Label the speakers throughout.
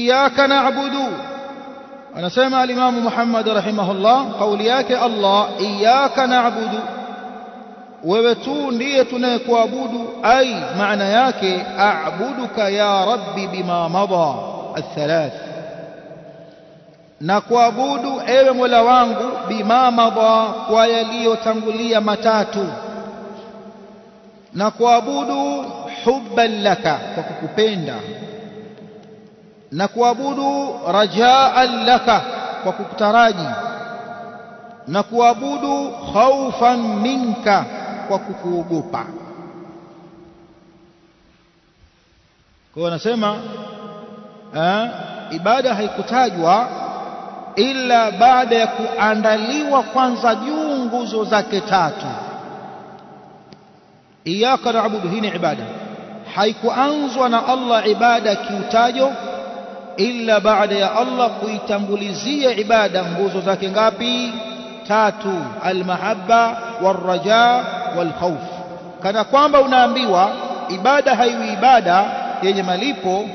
Speaker 1: إياك نعبد. ونسمع الإمام محمد رحمه الله قول ياك الله إياك نعبد. وبتوني يتنك وابد أي معنى ياك؟ أعبدك يا ربي بما مضى. الثلاث. نكوابد أي مولا بما مضى ويلي وتنغلي متات نكوابد حبا لك فككبيندا na kuabudu rajaan laka kwa kukutaraji na kuabudu khaufan minka kwa kukuogopa. Kwa anasema ibada haikutajwa ila baada ya kuandaliwa kwanza juu nguzo zake tatu. Iyaka naabudu hii ni ibada. Haikuanzwa na Allah ibada kiutajo illa baada ya Allah kuitangulizia ibada nguzo zake ngapi? Tatu almahabba waraja walkhawf. Kana kwamba unaambiwa ibada haiwi ibada yenye malipo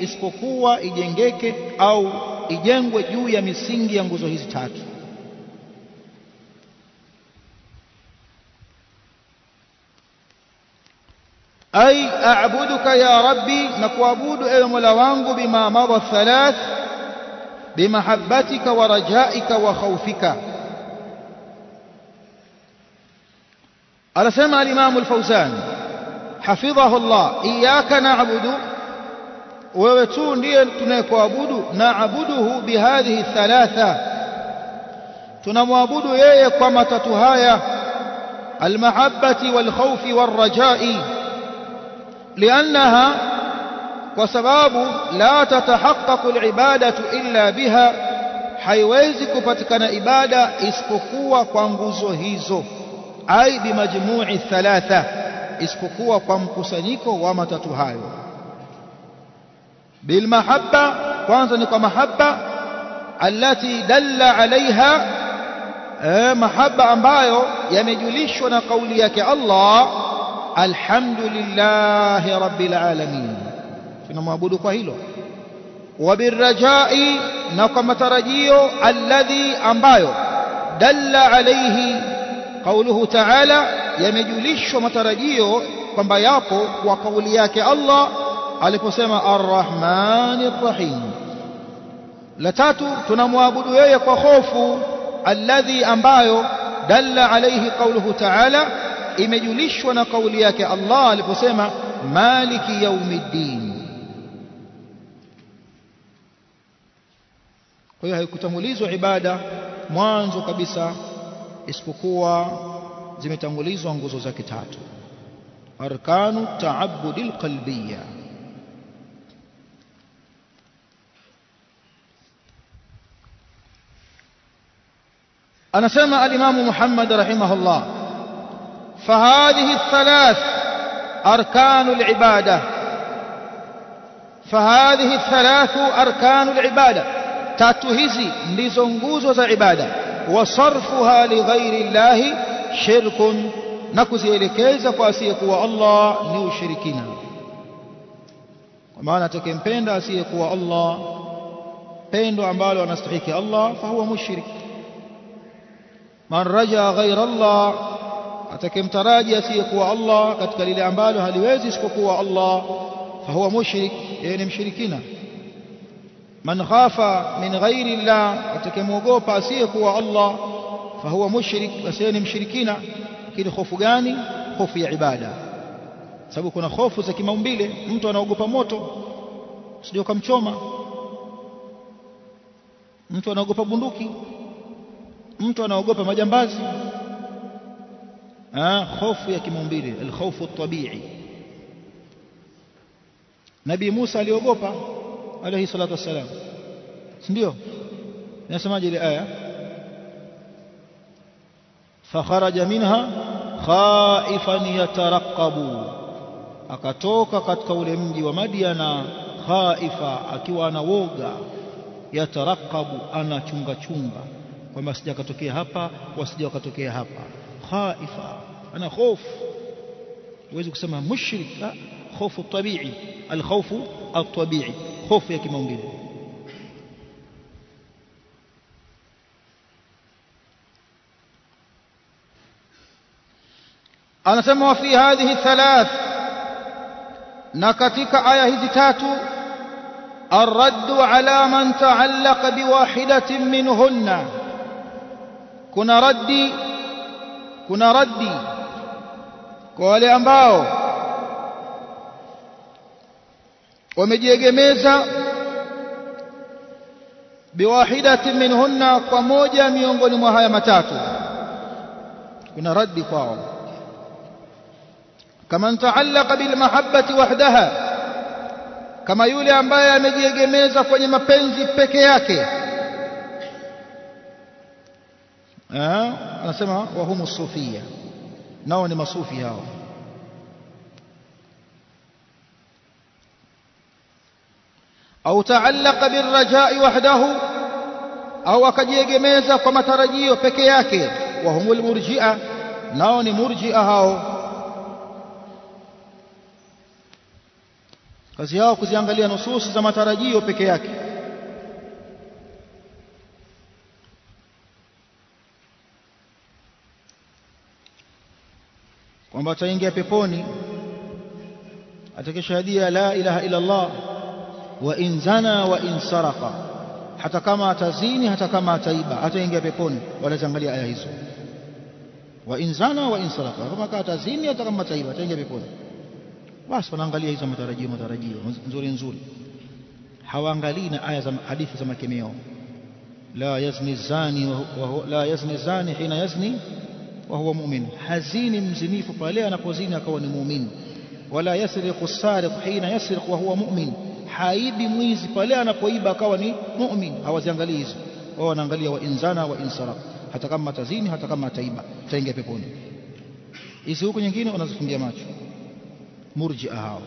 Speaker 1: isipokuwa ijengeke au ijengwe juu ya misingi ya nguzo hizi tatu أي أعبدك يا ربي نكوأبود أي ملوانغ بما مضى الثلاث بمحبتك ورجائك وخوفك. سمع الإمام الفوزان حفظه الله إياك نعبد ويتون لي تنكوأبود نعبده بهذه الثلاثة. تنموابود ييك ومتتهايا المحبة والخوف والرجاء. لأنها وسباب لا تتحقق العبادة إلا بها حيوزي كفتكنا إبادة إسكوكوا قنغوزو هيزو أي بمجموع الثلاثة إسكوكوا وما ومتتهايو بالمحبة قنزنك محبة التي دل عليها محبة أنبايو يمجلشنا قوليك الله الله alhamdulillahi rabbil alamin tunamwabudu kwa hilo wabirrajai na kwa matarajio alladhi ambayo dalla alayhi qauluhu ta'ala yamejulishwa matarajio kwamba yapo kwa kauli yake Allah aliposema arrahmanir rahim la tatu tunamwabudu yeye kwa hofu alladhi ambayo dalla alayhi qauluhu ta'ala imejulishwa na kauli yake Allah aliposema maliki yaumiddin kwa hiyo haikutangulizwa ibada mwanzo kabisa isipokuwa zimetangulizwa nguzo zake tatu arkanu taabudi alqalbiyya anasema alimamu Muhammad rahimahullah فهذه الثلاث أركان العبادة. فهذه الثلاث أركان العبادة. تاتهزي لزنجوز عبادة. وصرفها لغير الله شرك. نكزي لكيز فأسيك الله نيو شركنا ومعنى تكمبين أسيك الله pendo ambalo anastahiki Allah fahuwa mushrik man raja ghaira Allah atakemtaraji asiyekuwa Allah katika lile ambalo haliwezi isipokuwa Allah fahuwa mushrik yeye ni mshirikina man khafa min ghairi Allah atakemwogopa asiyekuwa Allah fahuwa mushrik basi yeye ni mshirikina lakini hofu gani hofu ya ibada sababu kuna hofu za kimaumbile mtu anaogopa moto sio kamchoma mtu anaogopa bunduki mtu anaogopa majambazi ah hofu ya kimaumbile alkhawfu at-tabi'i. Nabii Musa aliogopa alayhi salatu wassalam. Ndio nasemaje ile aya? Fakharaja minha khaifan yataraqabu. Akatoka katika ule mji wa Madiana khaifa akiwa anawoga yataraqabu anachunga chunga. Kwamba sija katokea hapa wasija wakatokea hapa خائفا أنا خوف. ويزك سما مشرك. خوف الطبيعي. الخوف الطبيعي. خوف يا كما أريد أنا سمع في هذه الثلاث. نكتك آية ذتات الرد على من تعلق بواحدة منهن. كن ردي kuna raddi kwa wale ambao wamejiegemeza biwahidatin minhunna kwa moja miongoni mwa haya matatu kuna raddi kwao kama taallaka bilmahabbati wahdaha kama yule ambaye amejiegemeza kwenye mapenzi peke yake anasema wahumu sufia nao ni masufi hao au taallaka birrajai wahdahu au akajiegemeza kwa matarajio peke yake wahumul murjia nao ni murjia hao kazi yao kuziangalia nususi za matarajio peke yake kwamba ataingia peponi atakishahadia la ilaha illa Allah wa in zana wa in saraka hata kama atazini hata kama ataiba ataingia peponi wanaziangalia aya hizo wa in zana wa in saraka kama kama atazini hata kama ataiba ataingia peponi basi wanaangalia hizo matarajio matarajio nzuri nzuri hawaangalii na aya za hadithi za makemeo la yazni zani wa la yazni zani hina yazni وهو مؤمن. حزين مزنيف فالي أنا قوزين أكون مؤمن. ولا يسرق السارق حين يسرق وهو مؤمن. حايد ميز فالي أنا قويب مؤمن. هو زنغليز هو ننغلي وإن زانا وإن سرق حتى كما تزيني حتى كما تيب فإن جابي بوني إذا هو كنين كينو ونزفن بيا ماتش مرجع هاو.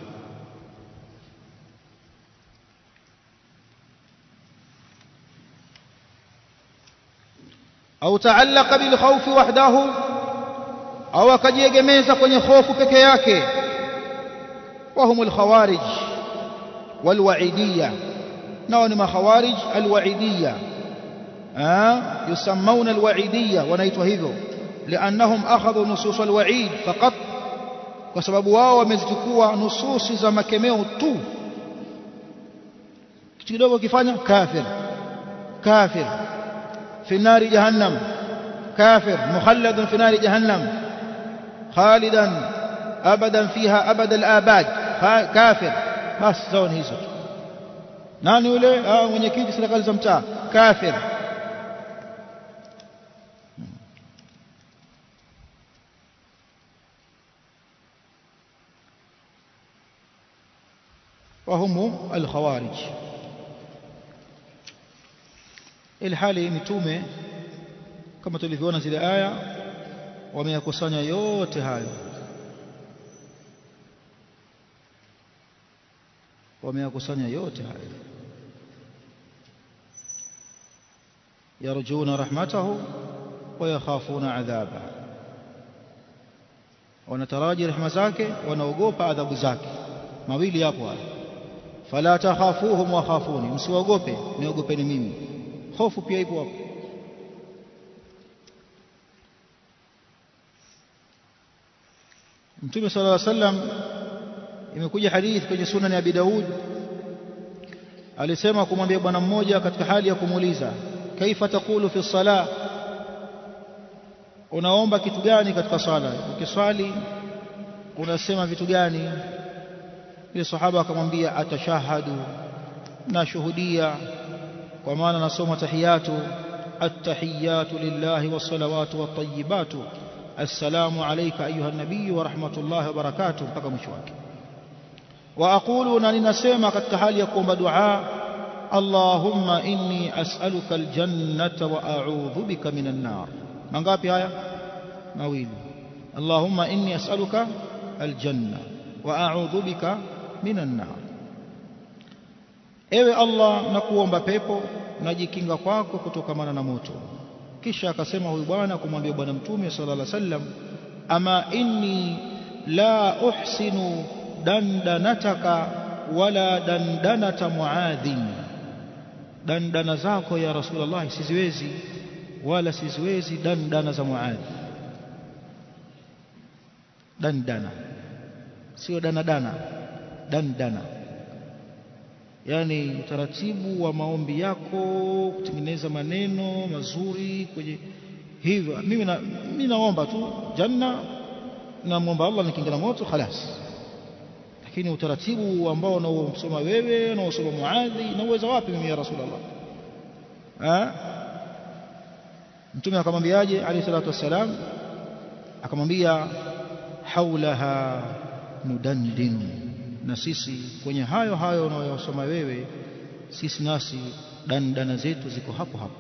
Speaker 1: أو تعلق بالخوف وحده. Au akajiegemeza kwenye hofu peke yake وهم الخوارج والوعيدية. نون ما خوارج؟ الوعيدية. آه؟ يسمون الوعيدية ونيتوا هذو لأنهم أخذوا نصوص الوعيد فقط. وسبب واو ومزتكوا نصوص tu kitu kidogo kifanya kafir kafir في نار جهنم. كافر. مخلد في نار جهنم. خالدا أبدا فيها أبد الآباد. كافر. بس زون هيزو. نعني ولي؟ آه من يكيد سرق زمتا كافر. وهم الخوارج. الحالي نتومي كما تلفونا زي الآية wameyakusanya yote hayo. Wameyakusanya yote hayo. Yarjuna rahmatahu wa yakhafuna adhaba wanataraji rehema zake wanaogopa adhabu zake. Mawili hapo hayo. Fala takhafuhum wa khafuni. Msiwaogope niogopeni mimi. Hofu pia ipo hapo Mtume صلى الله عليه وسلم imekuja hadithi kwenye sunan ya Abi Daud alisema kumwambia bwana mmoja katika hali ya kumuuliza kaifa takulu fi sala unaomba kitu gani katika sala ukiswali unasema vitu gani yule sahaba akamwambia atashahadu nashuhudia kwa maana nasoma tahiyatu attahiyatu lillahi wassalawatu wattayibatu السلام عليك أيها النبي ورحمة الله وبركاته. بك مشواك وأقول نالنا سيما قد تحال يقوم دعاء. اللهم إني أسألك الجنة وأعوذ بك من النار. من قابي آية؟ نويل اللهم إني أسألك الجنة وأعوذ بك من النار. إيه الله نقوم ببيبو نجي كينغا فاكو كتوكا مانا نموتو. Kisha akasema huyu bwana kumwambia bwana mtume sallallahu alaihi wasallam ama inni la uhsinu dandanataka wala dandanata muadhin dandana zako ya rasulullah siziwezi wala siziwezi dandana za muadhi dandana sio danadana dandana yani utaratibu wa maombi yako kutengeneza maneno mazuri kwenye hivyo. Mimi na, mimi naomba tu janna namwomba Allah nikinga na moto khalas. Lakini utaratibu ambao unaosoma wewe unaosoma muadhi nauweza wapi mimi ya rasulullah? Eh mtume akamwambiaje alayhi salatu wassalam? Akamwambia haulaha nudandin na sisi kwenye hayo hayo unayosoma wewe sisi nasi dandana zetu ziko hapo hapo.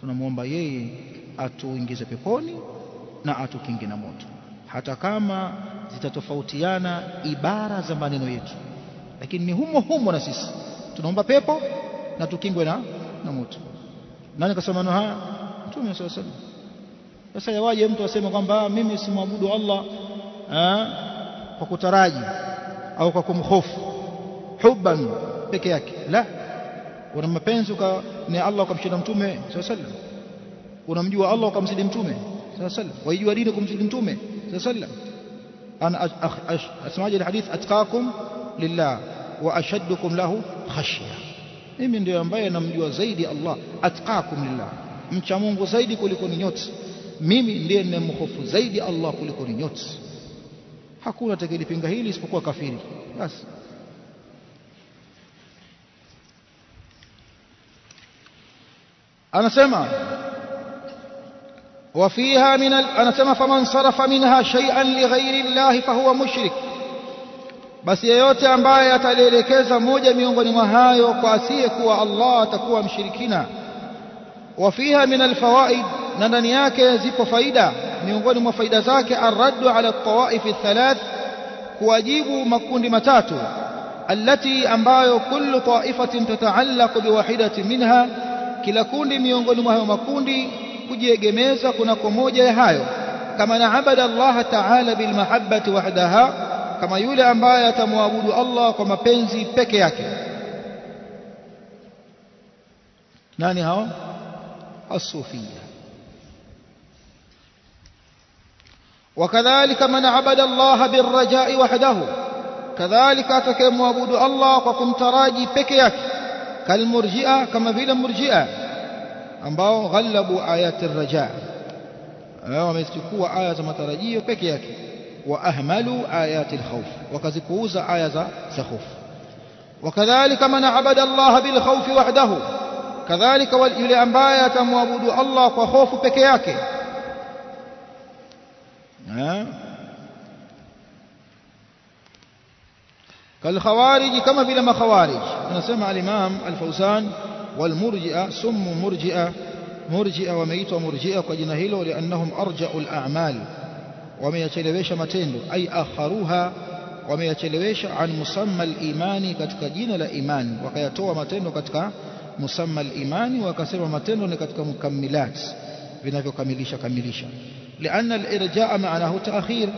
Speaker 1: Tunamwomba yeye atuingize peponi na atukinge na moto. Hata kama zitatofautiana ibara za maneno yetu lakini ni humo humo na sisi. Tunaomba pepo na tukingwe na, na moto. Nani kasema maneno haya? Mtume swalla sallam sasa yawaje mtu aseme kwamba mimi simwabudu Allah aa, kwa kutaraji au kwa kumhofu hubban peke yake la una mapenzi ni Allah ukamshinda mtume swalla sallam unamjua Allah ukamzidi mtume swalla sallam waijua dini kumzidi mtume swalla sallam ana asemaje alhadith atqakum lillah wa ashaddukum lahu khashya mimi ndio ambaye namjua zaidi Allah atqakum lillah mcha Mungu zaidi kuliko ni nyote mimi ndiye ninamhofu zaidi Allah kuliko ni nyote hakuna atakayelipinga hili isipokuwa kafiri basi anasema وفيها من ال... anasema faman sarafa minha shay'an lighairi Allah fahuwa mushrik basi yeyote ambaye atalielekeza moja miongoni mwa hayo kwa asiyekuwa Allah atakuwa mshirikina وفيها من الفوائد ندنياك يزيق فايدة نيوغون مفايدة زاك الرد على الطوائف الثلاث كواجيب مكون متاتو التي أنباي كل طائفة تتعلق بواحدة منها كلا كوندي ميونغون مهو مكوندي كجي جميزة كنا كموجة هايو كما نعبد الله تعالى بالمحبة وحدها كما يولي أنباي تموابود الله كما بنزي بكياك ناني هاو؟ الصوفية. وكذلك من عبد الله بالرجاء وحده. كذلك أتكلم وأبود الله وكم تراجي بكيك. كالمرجئة كما في المرجئة. أنبعوا غلبوا آيات الرجاء. أه، ومستكوا آيات متراجي بكيك. وأهملوا آيات الخوف. وكذكوز آيات سخوف وكذلك من عبد الله بالخوف وحده. كذلك يلي امبايا تمعبد الله فخوف peke yake كالخوارج كما في لما خوارج. أنا نسمع الإمام الفوزان والمرجئة سم مرجئة مرجئة وميتوا مرجئه قد نهلوا لأنهم أرجعوا الأعمال. وميتلويش متين أي أخروها. وميتلويش عن مسمى الإيمان كتك جين الإيمان. وقيتوا متين كتك musamma al-imani wakasema matendo ni katika mukammilat vinavyokamilisha kamilisha lianna al-irjaa maanahu ta'khir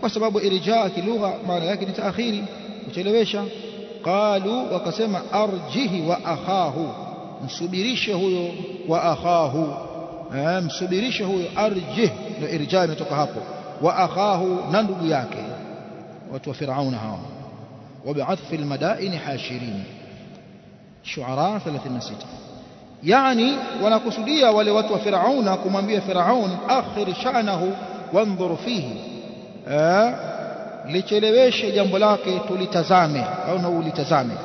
Speaker 1: kwa sababu irjaa kilugha maana yake ni ta'khiri kuchelewesha qalu wakasema arjihi wa akhahu msubirishe huyo wa akhahu msubirishe huyo arjih ndio irjaa imetoka hapo wa akhahu na ndugu yake watu wa firauna hawa وبعطف المدائن حاشرين شعراء ثلاثين ستة يعني وأنا ونقصدية ولوات فرعون كما بي فرعون أخر شأنه وانظر فيه. آه، لتلويش جنبلاك تلتزامه أو نو لتزامه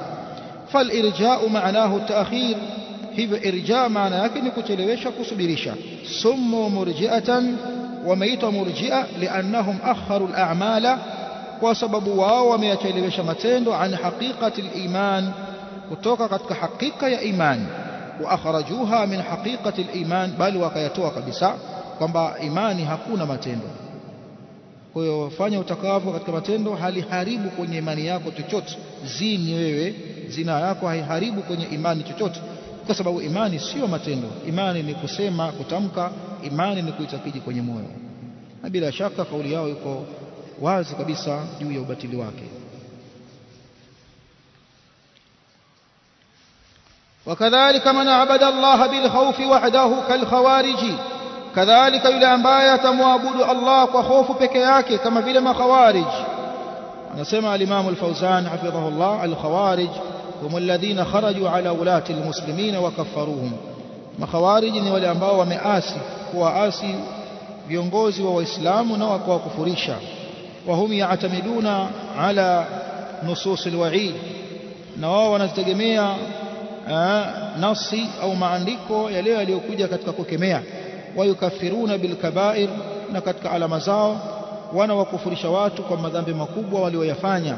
Speaker 1: فالإرجاء معناه التأخير هي إرجاء معناه لكن كتلويش كسبريشا سموا مرجئة وميت مرجئة لأنهم أخروا الأعمال وسببوا وميتلويش متين عن حقيقة الإيمان. Kutoka katika hakika ya imani wa akhrajuha min haqiqati al-iman bali wakayatoa kabisa kwamba imani hakuna matendo. Kwa hiyo fanya utakavyo katika matendo haliharibu kwenye imani yako chochote. Zini wewe zina yako haiharibu kwenye imani chochote. Kwa sababu imani sio matendo. Imani ni kusema kutamka. Imani ni kuitakiji kwenye moyo. Na bila shaka kauli yao iko wazi kabisa juu ya ubatili wake وكذلك من عبد الله بالخوف وحده كالخوارج. كذلك إلى أن امبايا تمعبد الله وخوف بك ياك كما في المخوارج نسمع الإمام الفوزان حفظه الله الخوارج هم الذين خرجوا على ولاة المسلمين وكفروهم. مخوارج يلي امبايا ومعاسي هو آسي بيونغوزي وإسلام نوك وكفريشا وهم يعتمدون على نصوص الوعيد نواوا نتجميع نتجميع nasi au maandiko yale yaliyokuja katika kukemea. Wayukafiruna bilkabair na katika alama zao wana wakufurisha watu kwa madhambi makubwa walioyafanya.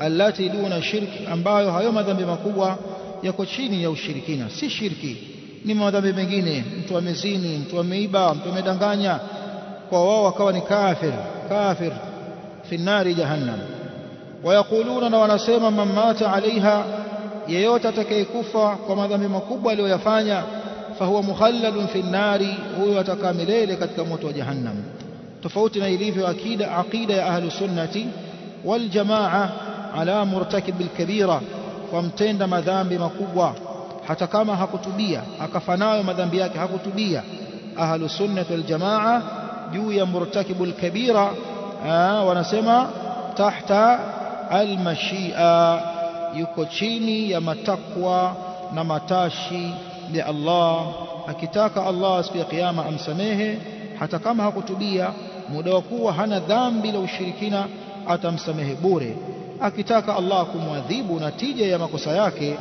Speaker 1: Allati duna shirki ambayo hayo madhambi makubwa yako chini ya ushirikina. Si shirki ni madhambi mengine. Mtu amezini mtu ameiba mtu amedanganya. Kwa wao wakawa ni kafir kafir. Fi nari jahannam. Wayakuluna na wanasema man mata alaiha yeyote atakayekufa kwa madhambi makubwa aliyoyafanya fahuwa mukhalladun fi nnari huyo atakaa milele katika moto wa jahannam tofauti na ilivyo akida aqida ya ahlu sunnati wal jamaa ala murtakib alkabira kwa mtenda madhambi makubwa hata kama hakutubia akafanayo madhambi yake hakutubia ahlu sunnati wal jamaa juu ya murtakib alkabira wanasema tahta almashia yuko chini ya matakwa na matashi ya Allah akitaka Allah siku ya kiyama amsamehe hata kama hakutubia muda wa kuwa hana dhambi la ushirikina atamsamehe bure akitaka Allah kumwadhibu natija ya makosa yake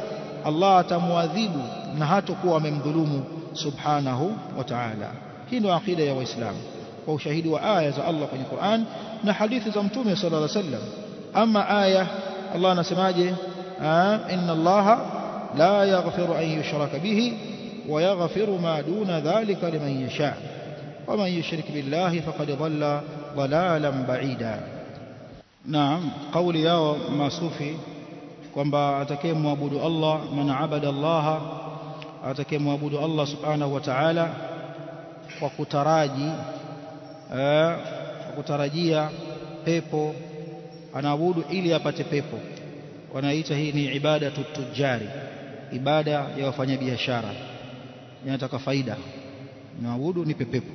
Speaker 1: Allah atamwadhibu na hatakuwa amemdhulumu subhanahu wa ta'ala hii ndio akida ya waislamu kwa ushahidi wa aya za Allah kwenye Qur'an na hadithi za mtume sallallahu alaihi wasallam ama aya Allah anasemaje إن الله لا يغفر أن يشرك به ويغفر ما دون ذلك لمن يشاء. ومن يشرك بالله فقد ضل ضلالا بعيدا. نعم قولي يا ما صوفي كما أتكيم وابود الله من عبد الله أتكيم وابود الله سبحانه وتعالى وكتراجي وكتراجي بيبو أنا أبود إلي أبتي بيبو wanaita hii ni ibada tujari ibada ya wafanyabiashara inataka faida naabudu nipe pepo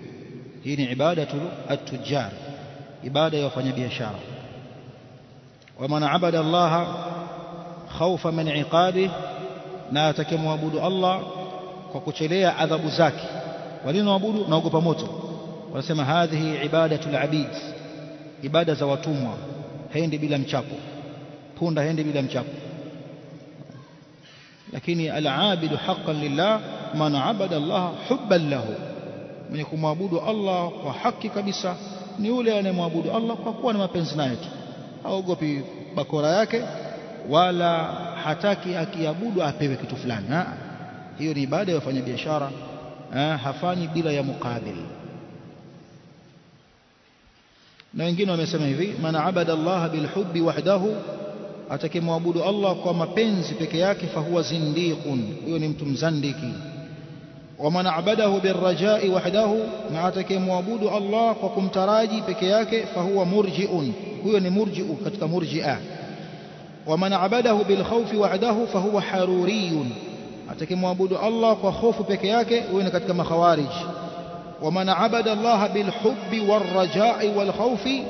Speaker 1: hii ni ibada at-tujjar ibada ya wafanyabiashara waman abada Allah khawfa min iqabi na atakemwabudu Allah kwa kuchelea adhabu zake walinoabudu naogopa moto wanasema hadhihi ibadatul abid ibada za watumwa hendi bila mchapo punda hendi bila mchapo lakini al-abidu haqqan lillah man abada Allah hubban lahu mwenye kumwabudu Allah kwa haki kabisa ni yule anayemwabudu Allah kwa kuwa na mapenzi naye tu haogopi bakora yake wala hataki akiabudu apewe kitu fulani hiyo ni ibada ya wafanyabiashara hafanyi bila ya mukabil na wengine wamesema hivi man abada Allah bilhubbi wahdahu atakemwabudu Allah kwa mapenzi peke yake fahuwa zindiqun huyo ni mtu mzandiki waman abadahu birrajai wahdahu na atakemwabudu Allah kwa kumtaraji peke yake fahuwa murjiun huyo ni murjiu katika murjia waman abadahu bilkhawfi wahdahu fahuwa haruriyun atakemwabudu Allah kwa hofu peke yake huyo ni katika makhawarij waman abada Allah bilhubbi warrajai walkhawfi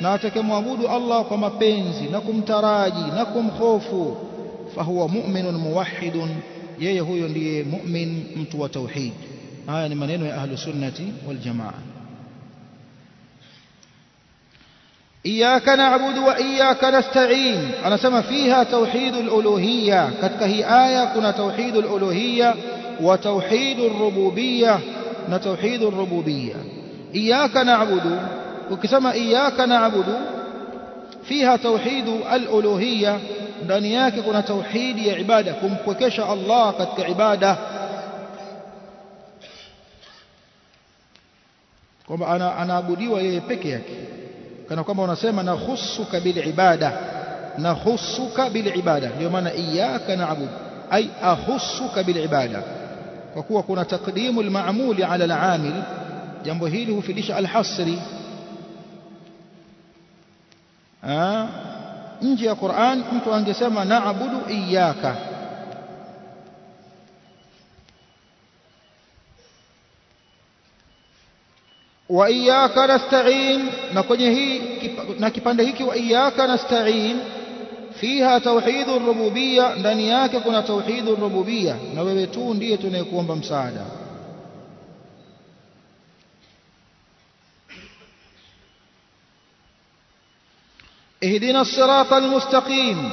Speaker 1: na atakemwabudu Allah kwa mapenzi na kumtaraji na kumhofu fahuwa mu'minun muwahhidun yeye huyo ndiye mu'min mtu wa tauhid haya ni maneno ya ahlu sunnati wal jamaa iyyaka na'budu wa iyyaka nasta'in anasema fiha tauhidul uluhiyya katika hii aya kuna tauhidul uluhiyya wa tauhidul rububiyya na tauhidul rububiyya iyyaka na'budu ukisema iyyaka na'budu fiha tauhidu al-uluhiyya ndani yake kuna tauhidi ya ibada kumpwekesha Allah katika ibada kwamba anaabudiwa yeye peke yake kana kwamba unasema nakhusuka bil ibada nakhusuka bil ibada ndio maana iyyaka na'budu ay akhusuka bil ibada kwa kuwa kuna takdimu al-ma'muli ala al-amil jambo hili hufidisha al-hasri nje ya Qur'an mtu angesema na'budu iyyaka. Wa iyyaka nasta'in na kwenye hii na kipande hiki wa iyyaka nasta'in fiha tauhidur rububiyya ndani yake kuna tauhidur rububiyya. Na wewe tu ndiye tunayekuomba msaada. اهدنا الصراط المستقيم.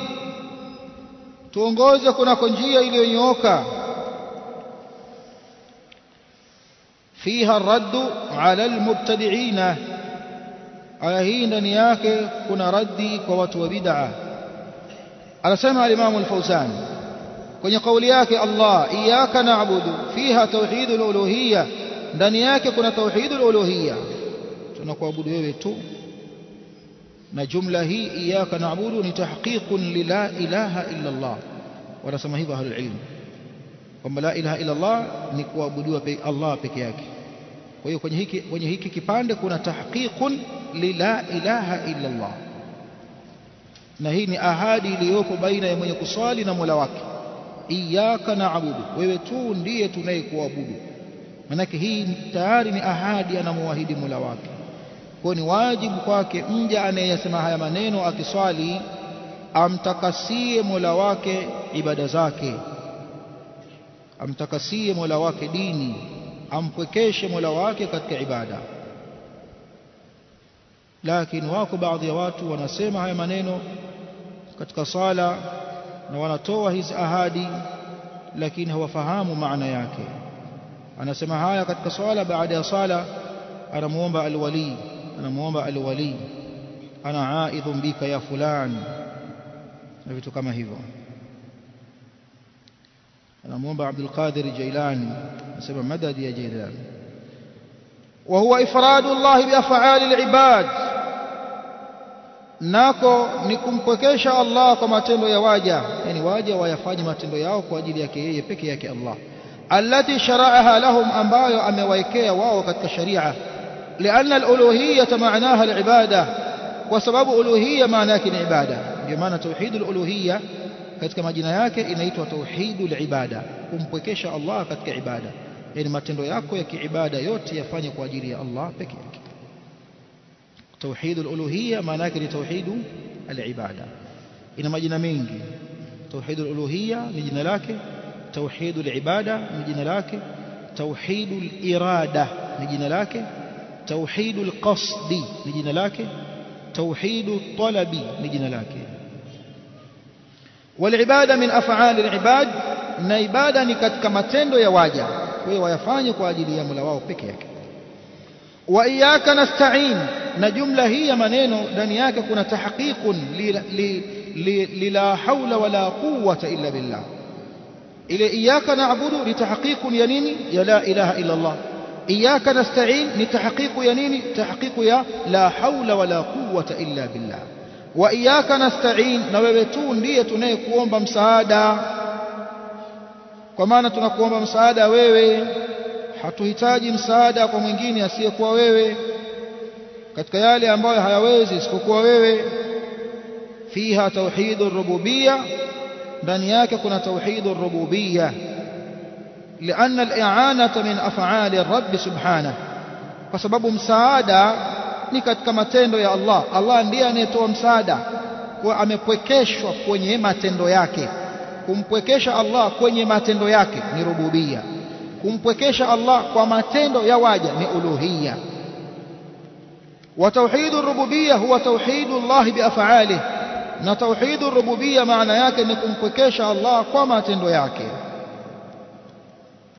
Speaker 1: تونغوزا كنا كنجيا إليونيوكا فيها الرد على المبتدعين على هين نياك كنا ردي كوات وبدعة على سمع الإمام الفوزان كن يقول ياك الله إياك نعبد فيها توحيد الألوهية دنياك كنا توحيد الألوهية تنقو عبد ويبتو na jumla hii iyyaka na'budu ni tahqiqun li la ilaha illa Allah wanasema hivyo ahlul ilm kwamba la ilaha illa Allah ni kuabudiwa Allah peke yake kwa hiyo kwenye hiki kwenye hiki kipande kuna tahqiqun li la ilaha illa Allah na hii ni ahadi iliyopo baina ya mwenye kuswali na Mola wake iyyaka na'budu wewe tu ndiye tunayekuabudu manake hii tayari ni ahadi anamuahidi Mola wake kwa ni wajibu kwake mja anayesema haya maneno akiswali amtakasie Mola wake ibada zake. Amtakasie Mola wake dini. Ampwekeshe Mola wake katika ibada. Lakini wako baadhi ya watu wanasema haya maneno katika sala na wanatoa hizi ahadi lakini hawafahamu maana yake. Anasema haya katika swala baada ya sala anamuomba alwali anamuomba alwali ana aidhun bika ya fulan na vitu kama hivyo anamuomba Abdul Qadir Jailani anasema madad ya Jailani وهو إفراد الله بأفعال العباد nako ni kumpwekesha Allah kwa matendo ya waja yani waja wayafanye matendo yao kwa ajili yake yeye peke yake Allah allati shara'aha lahum ambayo amewaekea wao katika sharia لأن الألوهية معناها العبادة وسبب ألوهية معناك العبادة بمعنى توحيد الألوهية katika majina yake inaitwa tauhidul ibada kumpwekesha Allah katika ibada yani matendo yako ya kiibada yote yafanye kwa ajili ya Allah peke yake tauhidul uluhiyya maana yake ni tauhidu al-ibada ina majina mengi tauhidul uluhiyya ni jina lake tauhidul ibada ni jina lake tauhidul irada ni jina lake توحيد القصد لجنة لك. توحيد الطلب لجنة لك. والعبادة من أفعال العباد نعبادة نكتك متندو يا واجع ويوافانيك واجل يا ملواه بكيك. وإياك نستعين نجملة هي منينو دانياك كنا تحقيق للا حول ولا قوة إلا بالله. إلي إياك نعبد لتحقيق ينيني يا لا إله إلا الله. Iyyaka nasta'in ni tahqiqu ya nini? Tahqiqu ya la hawla wala quwwata illa billah. Wa iyaka nasta'in na wewe tu ndiye tunayekuomba msaada. Kwa maana tunakuomba msaada wewe hatuhitaji msaada kwa mwingine asiyekuwa wewe katika yale ambayo hayawezi isipokuwa wewe. Fiha tauhidur rububiyya ndani yake kuna tauhidur rububiyya لأن الإعانة من أفعال الرب سبحانه kwa sababu msaada ni katika matendo ya Allah Allah ndiye anayetoa msaada kwa amepwekeshwa kwenye matendo yake kumpwekesha Allah kwenye matendo yake ni rububia kumpwekesha Allah kwa matendo ya waja ni uluhia tauhidu rububia huwa tauhidu Allah biaf'alihi na tauhidu rububia maana yake ni kumpwekesha Allah kwa matendo yake